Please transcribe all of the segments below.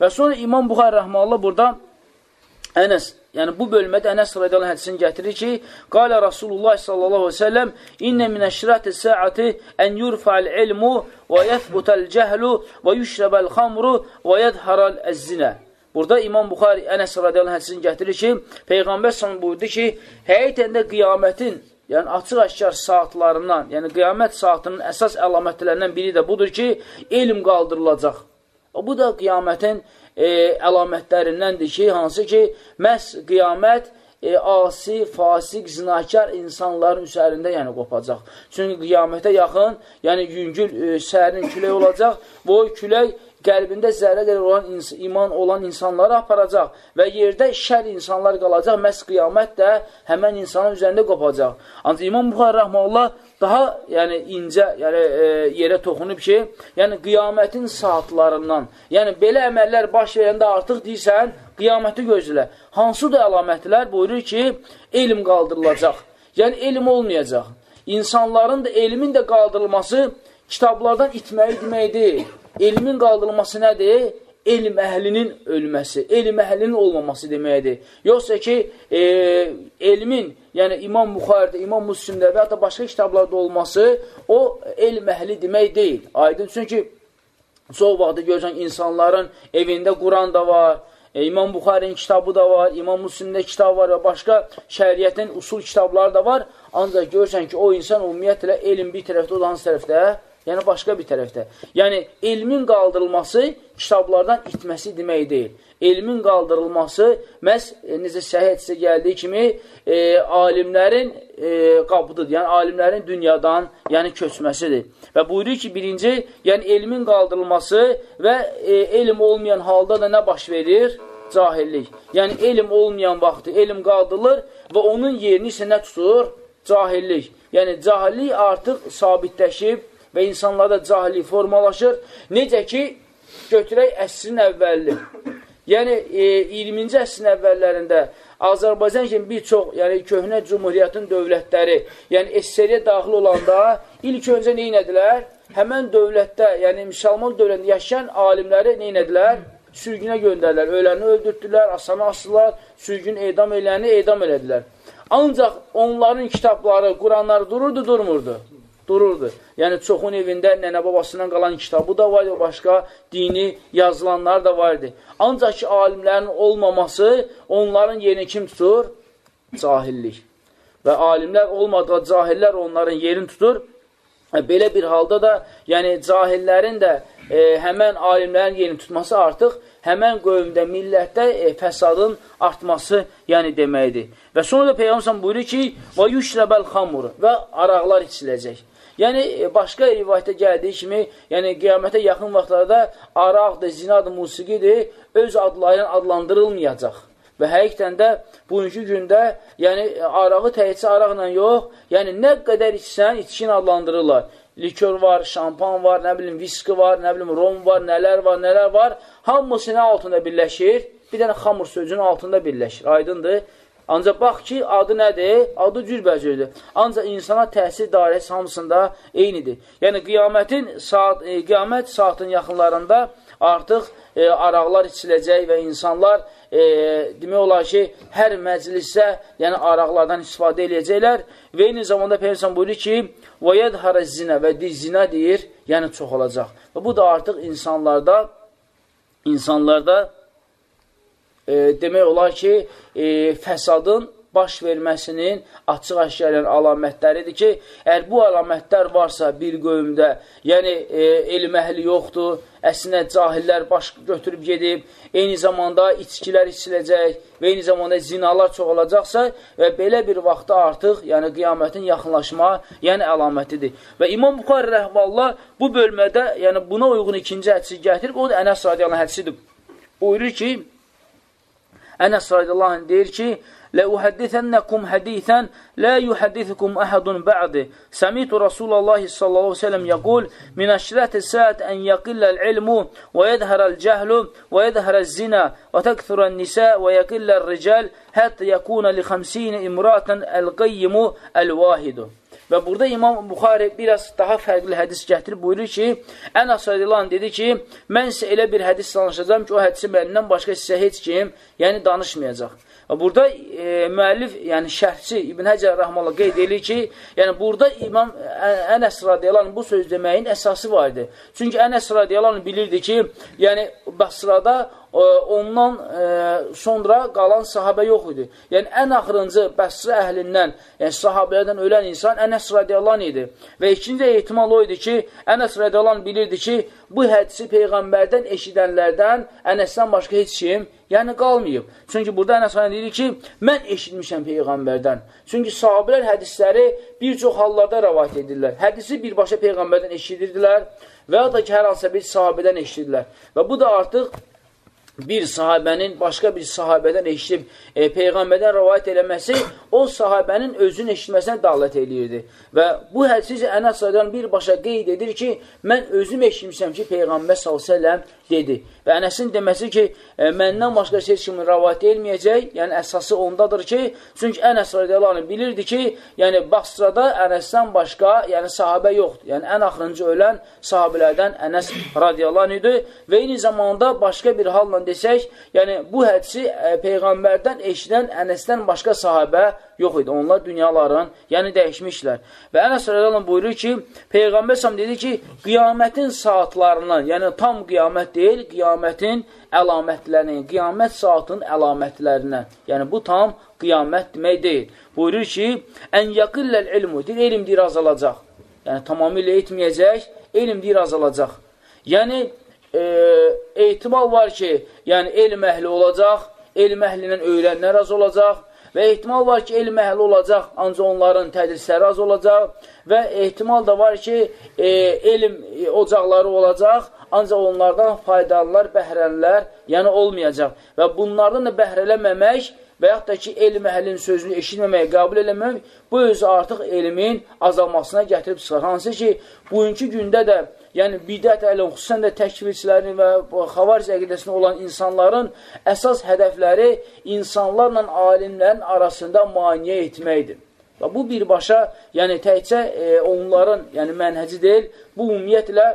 Və sonra İmam Buxar Rəhmallah burada Ənəs, yəni bu bölmədə Ənəs radiyallahu hədisini gətirir ki, qalə Rasulullah sallallahu aleyhi ve sellem, İnnə minəşrati səati ən yurfa'l ilmu və yəthbutəl cəhlu və yüşrəbəl xamru və yədharal əzzinə. Burada İmam Buxari Ənəs radiyallahu hədisini gətirir ki, Peyğəmbər sallallahu buyurdu ki, həqiqətən də qiyamətin yəni açıq-aşkar saatlarından, yəni qiyamət saatının əsas əlamətlərindən biri də budur ki, elm qaldırılacaq. Bu da qiyamətin e, əlamətlərindəndir ki, hansı ki, məhz qiyamət e, asi, fasiq, zinakar insanların üzərində yəni qopacaq. Çünki qiyamətə yaxın, yəni yüngül e, sərin külək olacaq o külək qəlbində zərrə qədər olan iman olan insanları aparacaq və yerdə şər insanlar qalacaq, məhz qiyamət də həmən insanın üzərində qopacaq. Ancaq İmam Buxar Rəhməllah daha yəni incə yəni, e, yerə toxunub ki, yəni qiyamətin saatlarından, yəni belə əməllər baş verəndə artıq deyirsən, qiyaməti gözlə. Hansıdır əlamətlər? Buyurur ki, elm qaldırılacaq. Yəni elm olmayacaq. İnsanların da elmin də qaldırılması kitablardan itməyi demək deyil. Elmin qaldırılması nədir? elm əhlinin ölməsi, elm əhlinin olmaması deməkdir. Yoxsa ki, e, elmin, yəni İmam Buxarədə, İmam Müslimdə və ya da başqa kitablarda olması o elm əhli demək deyil. Aydın, çünki çox vaxtda görürsən insanların evində Quran da var, e, İmam Buxarinin kitabı da var, İmam Müslimdə kitab var və başqa şəriyyətin usul kitabları da var. Ancaq görürsən ki, o insan ümumiyyətlə elm bir tərəfdə, o da hansı tərəfdə? Yəni, başqa bir tərəfdə. Yəni, elmin qaldırılması kitablardan itməsi demək deyil. Elmin qaldırılması, məhz e, necə səhih etsə gəldiyi kimi, e, alimlərin e, qabıdır. Yəni, alimlərin dünyadan yəni, köçməsidir. Və buyurur ki, birinci, yəni elmin qaldırılması və e, elm olmayan halda da nə baş verir? Cahillik. Yəni, elm olmayan vaxtı elm qaldırılır və onun yerini isə nə tutur? Cahillik. Yəni, cahillik artıq sabitləşib və insanlarda cahillik formalaşır. Necə ki, götürək əsrin əvvəlli. Yəni, e, 20-ci əsrin əvvəllərində Azərbaycan kimi bir çox, yəni köhnə cumhuriyyətin dövlətləri, yəni SSR-yə daxil olanda ilk öncə nə inədilər? Həmən dövlətdə, yəni müsəlman dövlətində yaşayan alimləri nə inədilər? Sürgünə göndərlər, öləni öldürdülər, asana asdılar, sürgün edam eləni edam elədilər. Ancaq onların kitabları, Quranları dururdu, durmurdu dururdu. Yəni, çoxun evində nənə babasından qalan kitabı da var, başqa dini yazılanlar da vardı. Ancaq ki, alimlərin olmaması onların yerini kim tutur? Cahillik. Və alimlər olmadığı cahillər onların yerini tutur. E, belə bir halda da, yəni cahillərin də e, həmən alimlərin yerini tutması artıq həmən qövmdə, millətdə e, fəsadın artması yəni deməkdir. Və sonra da Peyğəmbər buyurur ki, və yüşrəbəl xamur və araqlar içiləcək. Yəni, e, başqa rivayətə gəldiyi kimi, yəni qiyamətə yaxın vaxtlarda araqdır, zinadır, musiqidir, öz adları ilə adlandırılmayacaq. Və həqiqdən də bugünkü gündə, yəni arağı təhicə araqla yox, yəni nə qədər içsən, içkin adlandırırlar. Likör var, şampan var, nə bilim, viski var, nə bilim, rom var, nələr var, nələr var. Hamısı nə altında birləşir? Bir dənə xamur sözünün altında birləşir. Aydındır? Ancaq bax ki, adı nədir? Adı cürbəcürdür. Ancaq insana təsir dairəsi hamısında eynidir. Yəni, qiyamətin saat, e, qiyamət saatın yaxınlarında artıq e, araqlar içiləcək və insanlar e, demək olar ki, hər məclisdə yəni araqlardan istifadə eləyəcəklər və eyni zamanda Peyğəmbər buyurur ki, "Və yedhara zina" və zina deyir, yəni çox olacaq. Və bu da artıq insanlarda insanlarda e, demək olar ki, e, fəsadın baş verməsinin açıq-aşkar əlamətləridir ki, əgər bu əlamətlər varsa bir qövmdə, yəni e, elm əhli yoxdur, əslində cahillər baş götürüb gedib, eyni zamanda içkilər içiləcək və eyni zamanda zinalar çox olacaqsa və belə bir vaxtda artıq, yəni qiyamətin yaxınlaşma, yəni əlamətidir. Və İmam Buxar rəhvallah bu bölmədə, yəni buna uyğun ikinci hədisi gətirib, o da Ənəs radiyallahu hədisidir. Buyurur ki, Ənəs radiyallahu anh deyir ki, لأحدثنكم حديثا لا يحدثكم أحد بعد سمعت رسول الله صلى الله عليه وسلم يقول من أشراط الساعة أن يقل العلم ويظهر الجهل ويظهر الزنا وتكثر النساء ويقل الرجال حتى يكون لخمسين امرأة القيم الواحد. Və burada İmam Buxari biraz daha fərqli hədis gətirib buyurur ki, Ənəs radiyalan dedi ki, mən sizə elə bir hədis danışacağım ki, o hədisi məndən başqa sizə heç kim, yəni danışmayacaq. Və burada e, müəllif, yəni şərhçi İbn Həcər Rəhmallah qeyd edir ki, yəni burada İmam Ənəs radiyalan bu söz deməyin əsası var idi. Çünki Ənəs radiyalan bilirdi ki, yəni Basrada ondan e, sonra qalan sahabə yox idi. Yəni, ən axırıncı Bəsrə əhlindən, yəni sahabələrdən ölən insan Ənəs radiyallahu idi. Və ikinci ehtimal o idi ki, Ənəs radiyallahu bilirdi ki, bu hədisi Peyğəmbərdən eşidənlərdən Ənəsdən başqa heç kim yəni qalmayıb. Çünki burada Ənəs radiyallahu deyir ki, mən eşitmişəm Peyğəmbərdən. Çünki sahabələr hədisləri bir çox hallarda rəvayət edirlər. Hədisi birbaşa Peyğəmbərdən eşidirdilər və ya da ki, hər hansısa bir sahabədən eşidirdilər. Və bu da artıq bir sahabənin başqa bir sahabədən eşidib e, Peyğəmbərdən rəvayət eləməsi o sahabənin özünün eşitməsinə dalət eləyirdi. Və bu hədisi Ənəs rədən birbaşa qeyd edir ki, mən özüm eşitmişəm ki, Peyğəmbər s.ə.v dedi. Və Ənəsin deməsi ki, e, məndən başqa heç kimin rəvayət elməyəcək, yəni əsası ondadır ki, çünki Ənəs rədiyallahu bilirdi ki, yəni Basrada Ənəsdən başqa, yəni sahabə yoxdur. Yəni ən axırıncı ölən sahabələrdən Ənəs radiyallahu idi və eyni zamanda başqa bir halla desək, yəni bu hədisi e, Peyğəmbərdən eşidən Ənəsdən başqa sahabə yox idi. Onlar dünyaların, yəni dəyişmişlər. Və Ənəs rədiyallahu buyurur ki, Peyğəmbər sam dedi ki, qiyamətin saatlarından, yəni tam qiyamət deyil, qiyamətin əlamətlərini, qiyamət saatın əlamətlərindən. Yəni bu tam qiyamət demək deyil. Buyurur ki, ən yaqilləl ilmu, deyil, elm deyir azalacaq. Yəni tamamilə etməyəcək, elm deyir azalacaq. Yəni e, ehtimal var ki, yəni elm əhli olacaq, elm əhlindən öyrənlər az olacaq, Və ehtimal var ki, elm əhli olacaq, ancaq onların tədrisləri az olacaq və ehtimal da var ki, e, elm ocaqları olacaq, ancaq onlardan faydalılar, bəhrəlilər, yəni olmayacaq. Və bunlardan da bəhrələməmək və yaxud da ki, elm əhlinin sözünü eşitməməyə qəbul eləmək, bu özü artıq elmin azalmasına gətirib çıxar. Hansı ki, bugünkü gündə də yəni bidət əlin, xüsusən də təkvirçilərin və xavariz əqidəsində olan insanların əsas hədəfləri insanlarla alimlərin arasında maniyə etməkdir. Və bu birbaşa, yəni təkcə e, onların, yəni mənhəci deyil, bu ümumiyyətlə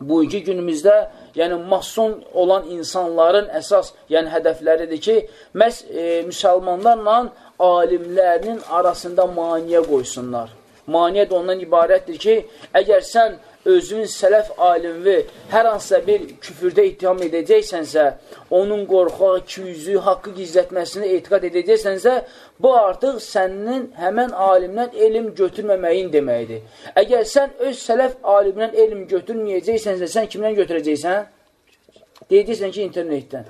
bu iki günümüzdə, yəni mason olan insanların əsas, yəni hədəfləridir ki, məhz e, müsəlmanlarla alimlərinin arasında maniyə qoysunlar. Maniyə də ondan ibarətdir ki, əgər sən özünün sələf alimi hər hansısa bir küfürdə ittiham edəcəksənsə, onun qorxu, küyüzü, haqqı gizlətməsini etiqat edəcəksənsə, bu artıq sənin həmən alimdən elm götürməməyin deməkdir. Əgər sən öz sələf alimdən elm götürməyəcəksənsə, sən kimdən götürəcəksən? Deyəcəksən ki, internetdən.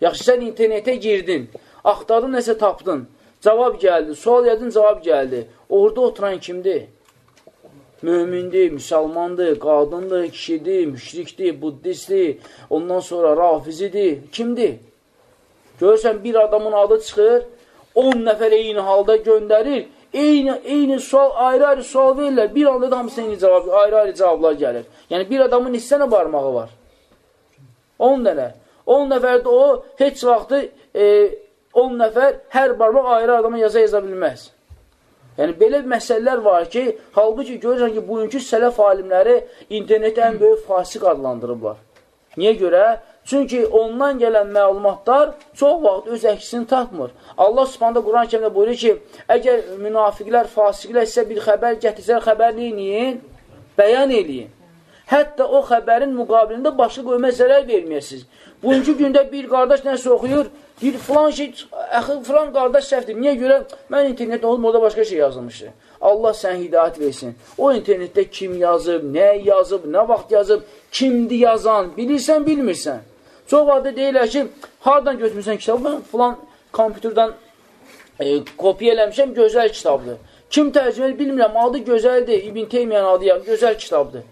Yaxşı, sən internetə girdin, axtardın, nəsə tapdın, cavab gəldi, sual yadın, cavab gəldi. Orada oturan kimdir? Mömindir, müsəlmandır, qadındır, kişidir, müşrikdir, buddistdir, ondan sonra rafizidir. Kimdir? Görürsən, bir adamın adı çıxır, 10 nəfər eyni halda göndərir, eyni, eyni sual, ayrı-ayrı sual verirlər, bir anda da hamısına eyni cavab, ayrı-ayrı cavablar gəlir. Yəni, bir adamın hissənə barmağı var. 10 dənə. 10 nəfərdə o, heç vaxtı e, 10 nəfər hər barmaq ayrı adama yaza yaza bilməz. Yəni, belə məsələlər var ki, halbuki görürsən ki, bugünkü sələf alimləri interneti ən böyük fasik adlandırıblar. Niyə görə? Çünki ondan gələn məlumatlar çox vaxt öz əksini tapmır. Allah subhanda Quran kəmdə buyurur ki, əgər münafiqlər, fasiqlər sizə bir xəbər gətirsələr, xəbər neyin? Bəyan eləyin. Hətta o xəbərin müqabilində başqa qoyma zərər verməyəsiniz. Bugünkü gündə bir qardaş nəsə oxuyur, Deyir, filan şey, əxi, filan qardaş səhvdir. Niyə görə? Mən internetdə olum, orada başqa şey yazılmışdı. Allah sən hidayət versin. O internetdə kim yazıb, nə yazıb, nə vaxt yazıb, kimdir yazan, bilirsən, bilmirsən. Çox vaxtda deyirlər ki, hardan götürmüsən kitabı? Mən filan kompüterdən e, kopya eləmişəm, gözəl kitabdır. Kim tərcümə bilmirəm, adı gözəldir, İbn Teymiyyən adı, gözəl kitabdır.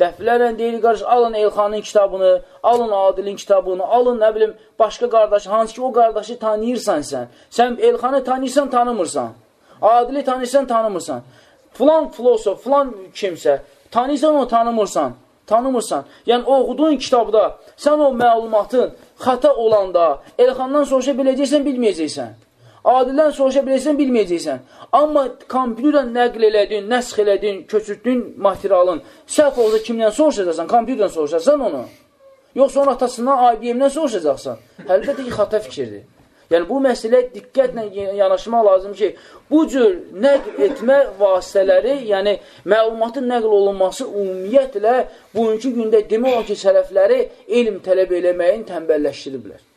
Dəflərlə deyilir, qardaş, alın Elxanın kitabını, alın Adilin kitabını, alın, nə bilim, başqa qardaşı, hansı ki o qardaşı tanıyırsan sən. Sən Elxanı tanıyırsan, tanımırsan. Adili tanıyırsan, tanımırsan. Filan filosof, filan kimsə, tanıyırsan onu, tanımırsan. Tanımırsan. Yəni, oxuduğun kitabda sən o məlumatın xata olanda Elxandan soruşa biləcəksən, bilməyəcəksən. Adildən soruşa bilirsən, bilməyəcəksən. Amma kompüterdən nəql elədin, nəsx elədin, köçürtdün materialın, səhv olsa kimdən soruşacaqsan? Kompüterdən soruşacaqsan onu. Yoxsa onun atasından, IBM-dən soruşacaqsan. Əlbəttə ki, xata fikirdir. Yəni, bu məsələ diqqətlə yanaşmaq lazım ki, bu cür nəql etmə vasitələri, yəni məlumatın nəql olunması ümumiyyətlə bugünkü gündə demək olar ki, sələfləri elm tələb eləməyin tənbəlləşdiriblər.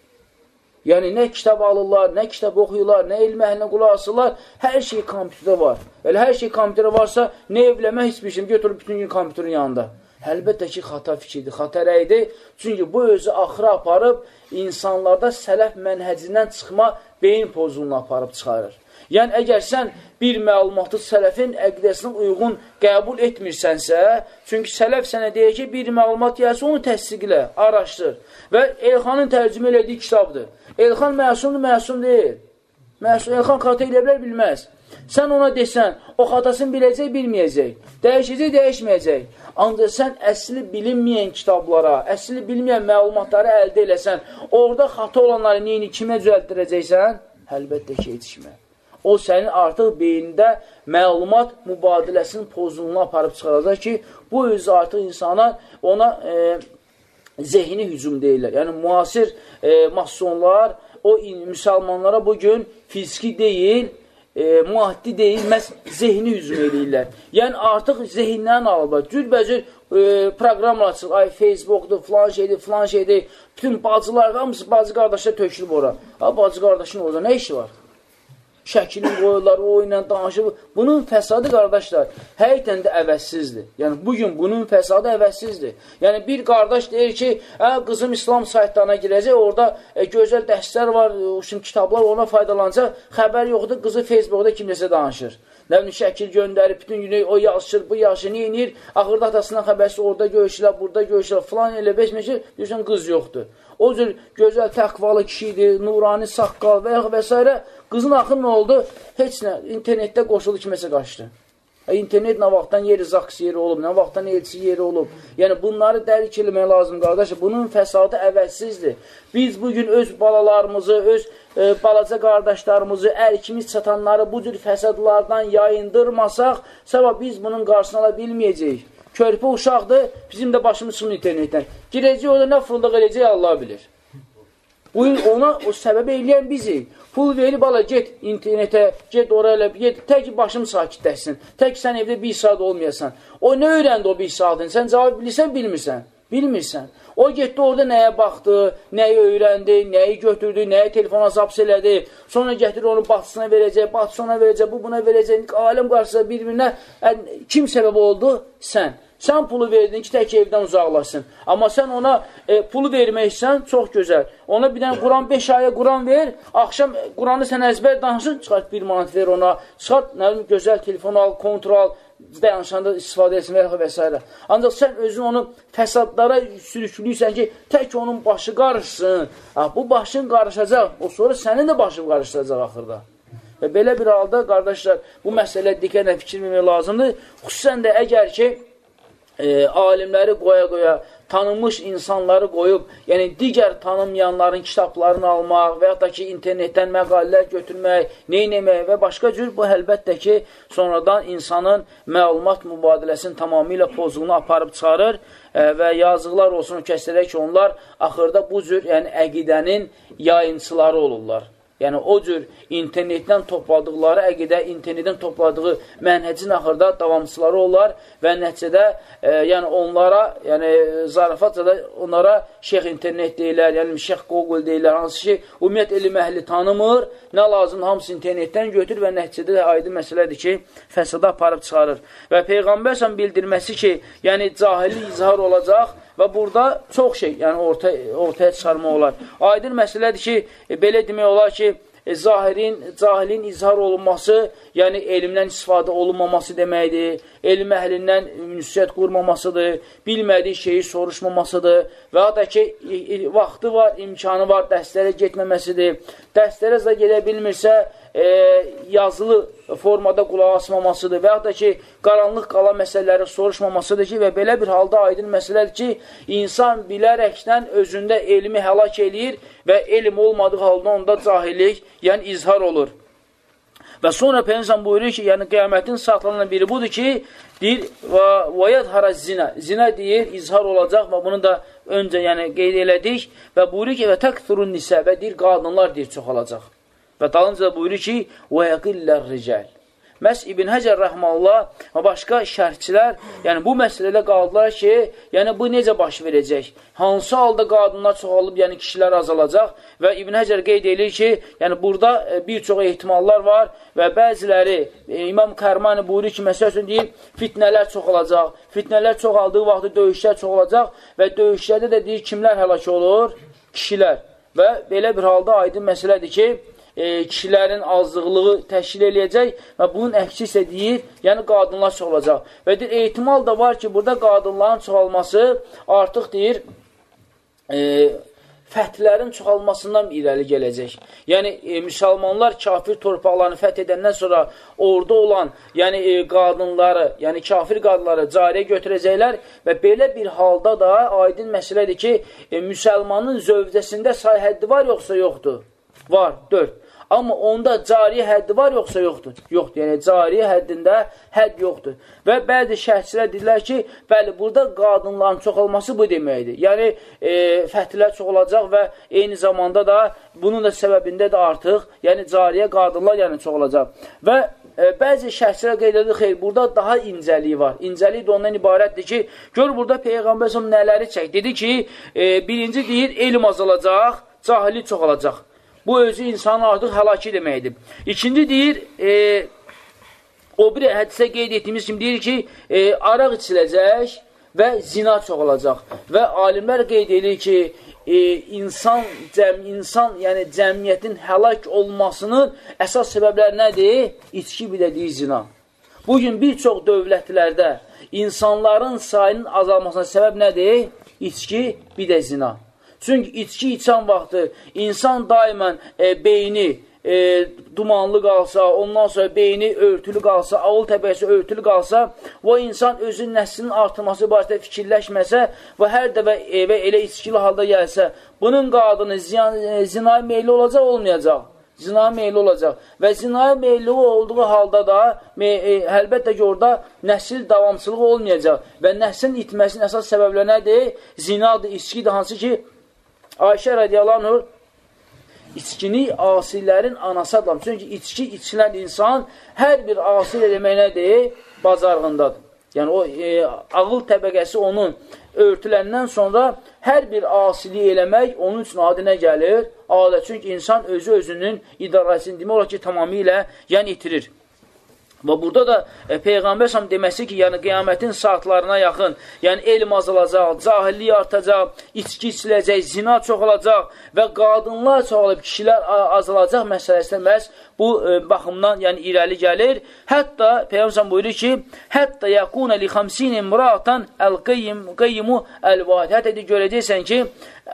Yəni, nə kitab alırlar, nə kitab oxuyurlar, nə elm əhlinə qulaq asırlar, hər şey kompüterdə var. Elə hər şey kompüterdə varsa, nə evləmə heç bir şey, götürüb bütün gün kompüterin yanında. Əlbəttə ki, xata fikirdir, xata rəydir. Çünki bu özü axıra aparıb, insanlarda sələf mənhəcindən çıxma beyin pozulunu aparıb çıxarır. Yəni, əgər sən bir məlumatı sələfin əqdəsinə uyğun qəbul etmirsənsə, çünki sələf sənə deyir ki, bir məlumat gəlsə, onu təsdiqlə, araşdır. Və Elxanın tərcümə elədiyi kitabdır. Elxan məsumdur, məsum deyil. Məsum, Elxan xata elə bilər, bilməz. Sən ona desən, o xatasını biləcək, bilməyəcək. Dəyişəcək, dəyişməyəcək. Ancaq sən əsli bilinməyən kitablara, əsli bilməyən məlumatları əldə eləsən, orada xata olanları neyini, kimə düzəltdirəcəksən? Əlbəttə ki, yetişmə. O sənin artıq beynində məlumat mübadiləsinin pozunluğunu aparıb çıxaracaq ki, bu özü artıq insana ona e, zehni hücum deyirlər. Yəni, müasir e, masonlar o müsəlmanlara bugün fiziki deyil, e, muaddi deyil, məhz zehni hücum edirlər. Yəni, artıq zehindən alıblar. Cürbəcür e, proqramlar açır, ay Facebookdur, filan şeydir, filan şeydir. Bütün bacılar, hamısı bacı qardaşlar tökülüb ora. Ha, bacı qardaşın orada nə işi var? Şəklini qoyurlar, o ilə danışıb. Bunun fəsadı, qardaşlar, həqiqdən də əvəzsizdir. Yəni, bugün bunun fəsadı əvəzsizdir. Yəni, bir qardaş deyir ki, ə, qızım İslam saytlarına girəcək, orada ə, gözəl dərslər var, üçün kitablar ona faydalanacaq, xəbər yoxdur, qızı Facebookda kimləsə danışır. Nə bilim, şəkil göndərib, bütün günü o yazışır, bu yazışır, neyinir, axırda atasından xəbərsi orada görüşürlər, burada görüşürlər, filan elə beş meşir, deyirsən, qız yoxdur. O cür gözəl təqvalı kişidir, nurani saqqal və, və s. Qızın axı nə oldu? Heç nə, internetdə qoşuldu kiməsə qaçdı. E, internet nə vaxtdan yeri zaks yeri olub, nə vaxtdan elçi yeri olub. Yəni, bunları dərk eləmək lazım, qardaş. Bunun fəsadı əvəzsizdir. Biz bugün öz balalarımızı, öz e, balaca qardaşlarımızı, ərkimiz çatanları bu cür fəsadlardan yayındırmasaq, səbəb biz bunun qarşısını ala bilməyəcəyik. Körpə uşaqdır, bizim də başımız çıxın internetdən. Girəcək orada nə fırlıq eləyəcək, Allah bilir. Bu ona o səbəb eləyən bizik. Pul verib ala, get internetə, get oraya elə, get, tək başım sakitləşsin. Tək sən evdə bir saat olmayasan. O nə öyrəndi o bir saatın? Sən cavab bilirsən, bilmirsən. Bilmirsən. O getdi orada nəyə baxdı, nəyi öyrəndi, nəyi götürdü, nəyi telefona zaps elədi. Sonra gətirir onu batısına verəcək, batısına verəcək, bu buna verəcək. Aləm qarşısında bir-birinə kim səbəb oldu? Sən. Sən pulu verdin ki, tək evdən uzaqlaşsın. Amma sən ona e, pulu verməksən, çox gözəl. Ona bir dənə Quran 5 ayə Quran ver, axşam Quranı sən əzbər danışın, çıxart 1 manat ver ona, çıxart, nə bilim, gözəl telefon al, kontrol, dayanışanda istifadə etsin və, s. Ancaq sən özün onu fəsadlara sürüklüysən ki, tək onun başı qarışsın. Ha, bu başın qarışacaq, o sonra sənin də başın qarışacaq axırda. Və belə bir halda, qardaşlar, bu məsələ diqqətlə fikir vermək lazımdır. Xüsusən də əgər ki, e, alimləri qoya-qoya, tanınmış insanları qoyub, yəni digər tanınmayanların kitablarını almaq və yaxud da ki, internetdən məqalələr götürmək, neynəmək və başqa cür bu əlbəttə ki, sonradan insanın məlumat mübadiləsinin tamamilə pozğunu aparıb çıxarır e, və yazıqlar olsun o kəslərə ki, onlar axırda bu cür yəni, əqidənin yayınçıları olurlar. Yəni, o cür internetdən topladıqları əqidə, internetdən topladığı mənhəcin axırda davamçıları olar və nəticədə, e, yəni onlara, yəni zarafatca da onlara şeyx internet deyirlər, yəni şeyx Google deyirlər, hansı ki, ümumiyyət elm əhli tanımır, nə lazım hamısı internetdən götür və nəticədə də aydın məsələdir ki, fəsada aparıb çıxarır. Və Peyğəmbər bildirməsi ki, yəni cahili izhar olacaq, Və burada çox şey, yəni orta, ortaya çıxarma olar. Aydın məsələdir ki, e, belə demək olar ki, e, zahirin, cahilin izhar olunması, yəni elmdən istifadə olunmaması deməkdir, elm əhlindən ünsiyyət qurmamasıdır, bilmədiyi şeyi soruşmamasıdır və ya da ki, vaxtı var, imkanı var, dərslərə getməməsidir. Dərslərə də gedə bilmirsə, e, yazılı formada qulaq asmamasıdır və yaxud da ki, qaranlıq qalan məsələləri soruşmamasıdır ki, və belə bir halda aydın məsələdir ki, insan bilərəkdən özündə elmi həlak eləyir və elm olmadığı halda onda cahillik, yəni izhar olur. Və sonra Peygəmbər buyurur ki, yəni qiyamətin saatlarından biri budur ki, deyir və vayad hara zina. Zina deyir, izhar olacaq və bunu da öncə yəni qeyd elədik və buyurur ki, və təkthurun nisə və deyir qadınlar deyir çoxalacaq. Və dalınca da buyurur ki, və yaqillər ricəl. Məhz İbn Həcər Rəhmallah və başqa şərhçilər, yəni bu məsələdə qaldılar ki, yəni bu necə baş verəcək? Hansı halda qadınlar çoxalıb, yəni kişilər azalacaq? Və İbn Həcər qeyd edir ki, yəni burada e, bir çox ehtimallar var və bəziləri e, İmam Kərmani buyurur ki, məsəl üçün deyir, fitnələr çoxalacaq. Fitnələr çoxaldığı vaxtda döyüşlər çoxalacaq və döyüşlərdə də deyir, kimlər həlak olur? Kişilər. Və belə bir halda aydın məsələdir ki, e, kişilərin azlıqlığı təşkil eləyəcək və bunun əksi isə deyir, yəni qadınlar çoxalacaq. Və deyir, ehtimal da var ki, burada qadınların çoxalması artıq deyir, e, fətlərin çoxalmasından irəli gələcək. Yəni, e, müsəlmanlar kafir torpaqlarını fəth edəndən sonra orada olan yəni, e, qadınları, yəni kafir qadınları cariyə götürəcəklər və belə bir halda da aydın məsələdir ki, e, müsəlmanın zövcəsində say həddi var yoxsa yoxdur? Var, dörd. Amma onda cariyə həddi var yoxsa yoxdur? Yoxdur. Yəni cariyə həddində hədd yoxdur. Və bəzi şəhətçilər deyirlər ki, bəli, burada qadınların çox olması bu deməkdir. Yəni e, fəthlər çox olacaq və eyni zamanda da bunun da səbəbində də artıq, yəni cariyə qadınlar yəni çox olacaq. Və e, bəzi şəhsilər qeyd edir, xeyr, burada daha incəliyi var. İncəlik də ondan ibarətdir ki, gör burada Peyğəmbər nələri çək. Dedi ki, e, birinci deyir, elm azalacaq, cahili çoxalacaq. Bu özü insanın artıq həlaki deməkdir. İkinci deyir, e, o bir hədisə qeyd etdiyimiz kimi deyir ki, e, araq içiləcək və zina çox olacaq. Və alimlər qeyd edir ki, e, insan, cəm, insan, yəni cəmiyyətin həlak olmasının əsas səbəbləri nədir? İçki deyir zina. Bugün bir çox dövlətlərdə insanların sayının azalmasına səbəb nədir? İçki, bir də zina. Çünki içki içən vaxtı insan daimən e, beyni e, dumanlı qalsa, ondan sonra beyni örtülü qalsa, ağıl təbəqəsi örtülü qalsa, o insan özün nəslinin artırması barədə fikirləşməsə və hər dəfə evə elə içkili halda gəlsə, bunun qadını ziyan, e, zinaya meyli olacaq, olmayacaq zinaya meyli olacaq. Və zinaya meyli olduğu halda da e, əlbəttə ki, orada nəsil davamçılığı olmayacaq. Və nəslin itməsinin əsas səbəbləri nədir? Zinadır, içkidir, hansı ki, Ayşə radiyallahu içkini asilərin anası adlam. Çünki içki içilən insan hər bir asil eləmək nədir? Bacarğındadır. Yəni, o e, ağıl təbəqəsi onun örtüləndən sonra hər bir asili eləmək onun üçün adına gəlir. Adət. Çünki insan özü özünün idarəsini demək olar ki, tamamilə yəni itirir. Və burada da e, Peyğəmbər səhəm deməsi ki, yəni qiyamətin saatlarına yaxın, yəni elm azalacaq, cahillik artacaq, içki içiləcək, zina çoxalacaq və qadınlar çoxalıb, kişilər azalacaq məsələsində məhz bu e, baxımdan yəni irəli gəlir. Hətta Peyğəmbər səhəm buyurur ki, hətta yəqunə li xamsin imratan əl-qeyyimu əl-vahid. Hətta görəcəksən ki,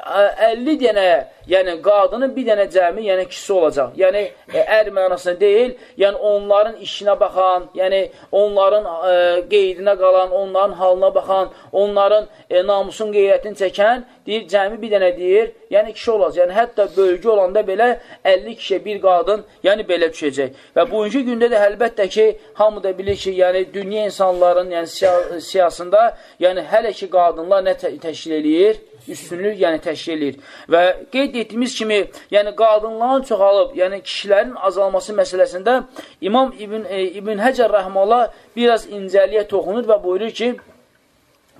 50 dənə, yəni qadının bir dənə cəmi, yəni kişisi olacaq. Yəni e, ər mənasında deyil, yəni onların işinə baxan, yəni onların e, qeydinə qalan, onların halına baxan, onların e, namusun qeyrətini çəkən, deyir, cəmi bir dənə deyir, yəni kişi olacaq. Yəni hətta bölgü olanda belə 50 kişiyə bir qadın, yəni belə düşəcək. Və bugünkü gündə də əlbəttə ki, hamı da bilir ki, yəni dünya insanların, yəni siyasında, yəni hələ ki qadınlar nə təşkil eləyir? Üstünlük yəni təşkil edir. Və qeyd etdiyimiz kimi, yəni qadınların çoxalıb, yəni kişilərin azalması məsələsində İmam İbn, e, İbn Həcər Rəhmallah biraz incəliyə toxunur və buyurur ki,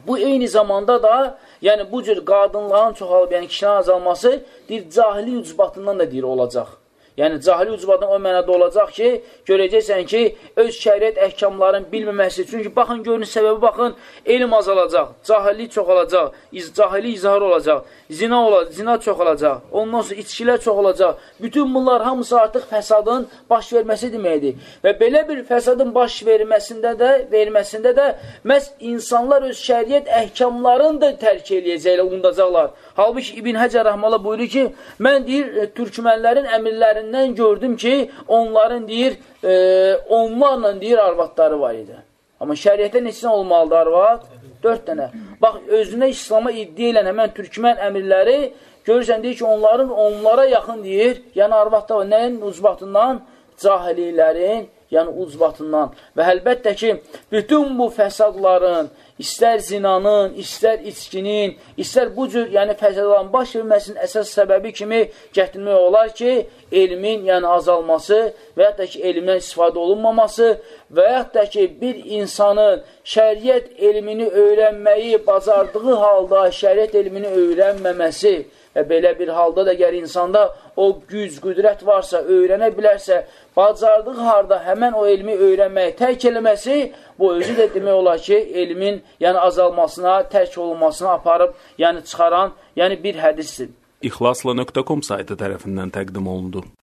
bu eyni zamanda da, yəni bu cür qadınların çoxalıb, yəni kişilərin azalması deyir, cahili ucbatından da deyir olacaq. Yəni, cahili ucbadan o mənada olacaq ki, görəcəksən ki, öz şəriət əhkamların bilməməsi. Çünki, baxın, görün, səbəbi baxın, elm azalacaq, cahillik çoxalacaq, iz, cahili izhar olacaq, zina olacaq, zina çoxalacaq, ondan sonra içkilər çoxalacaq. Bütün bunlar hamısı artıq fəsadın baş verməsi deməkdir. Və belə bir fəsadın baş verməsində də, verməsində də məhz insanlar öz şəriət əhkamlarını da tərk eləyəcəklər, unudacaqlar. Halbuki İbn Həcər Rəhmələ buyurur ki, mən deyir, e, türkmənlərin əmirlərindən gördüm ki, onların deyir, e, onlarla deyir, arvadları var idi. Amma şəriətdə neçə olmalıdır arvad? Dörd dənə. Bax, özünə İslama iddia elən həmən türkmən əmirləri görürsən deyir ki, onların onlara yaxın deyir, yəni arvadda var. Nəyin ucbatından? cahililərin yəni ucbatından. Və əlbəttə ki, bütün bu fəsadların, istər zinanın, istər içkinin, istər bu cür yəni fəsadların baş verməsinin əsas səbəbi kimi gətirmək olar ki, elmin yəni azalması və yaxud da ki, elmdən istifadə olunmaması və yaxud da ki, bir insanın şəriət elmini öyrənməyi bacardığı halda şəriət elmini öyrənməməsi Və belə bir halda da əgər insanda o güc, qüdrət varsa, öyrənə bilərsə, bacardığı harda həmən o elmi öyrənməyi tərk eləməsi, bu özü də demək olar ki, elmin yəni azalmasına, tərk olunmasına aparıb, yəni çıxaran, yəni bir hədisdir. İxlasla.com saytı tərəfindən təqdim olundu.